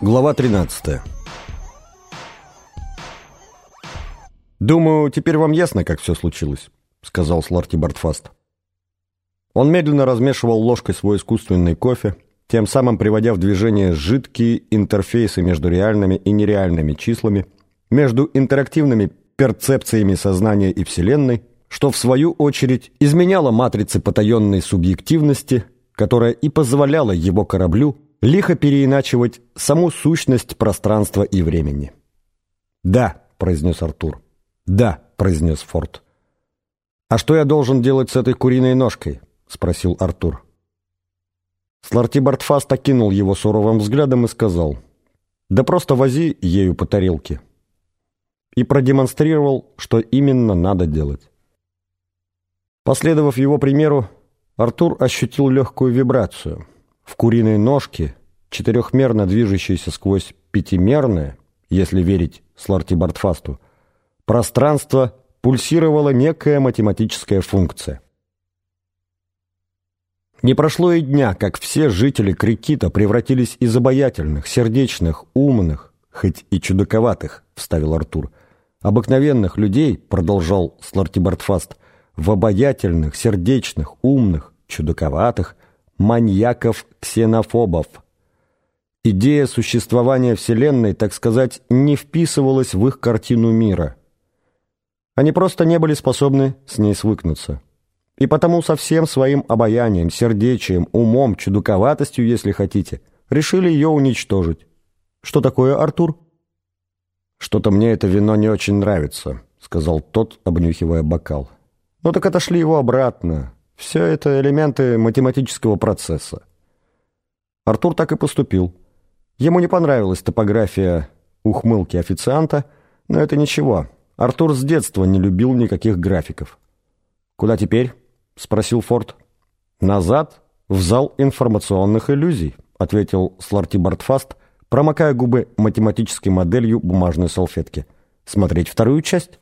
Глава 13 «Думаю, теперь вам ясно, как все случилось», — сказал Сларти Бартфаст. Он медленно размешивал ложкой свой искусственный кофе, тем самым приводя в движение жидкие интерфейсы между реальными и нереальными числами, между интерактивными перцепциями сознания и Вселенной, что в свою очередь изменяло матрицы потаенной субъективности, которая и позволяла его кораблю лихо переиначивать саму сущность пространства и времени. «Да», — произнес Артур. «Да», — произнес Форд. «А что я должен делать с этой куриной ножкой?» — спросил Артур. Сларти Бартфаст окинул его суровым взглядом и сказал, «Да просто вози ею по тарелке». И продемонстрировал, что именно надо делать. Последовав его примеру, Артур ощутил легкую вибрацию — в куриной ножке, четырехмерно движущейся сквозь пятимерное, если верить Сларти Бартфасту, пространство пульсировала некая математическая функция. Не прошло и дня, как все жители Крикита превратились из обаятельных, сердечных, умных, хоть и чудаковатых, вставил Артур, обыкновенных людей, продолжал Сларти Бартфаст, в обаятельных, сердечных, умных, чудаковатых, маньяков-ксенофобов. Идея существования Вселенной, так сказать, не вписывалась в их картину мира. Они просто не были способны с ней свыкнуться. И потому со всем своим обаянием, сердечием, умом, чудаковатостью, если хотите, решили ее уничтожить. Что такое, Артур? «Что-то мне это вино не очень нравится», — сказал тот, обнюхивая бокал. «Ну так отошли его обратно. Все это элементы математического процесса. Артур так и поступил. Ему не понравилась топография ухмылки официанта, но это ничего. Артур с детства не любил никаких графиков. «Куда теперь?» — спросил Форд. «Назад, в зал информационных иллюзий», — ответил Сларти Бартфаст, промокая губы математической моделью бумажной салфетки. «Смотреть вторую часть?»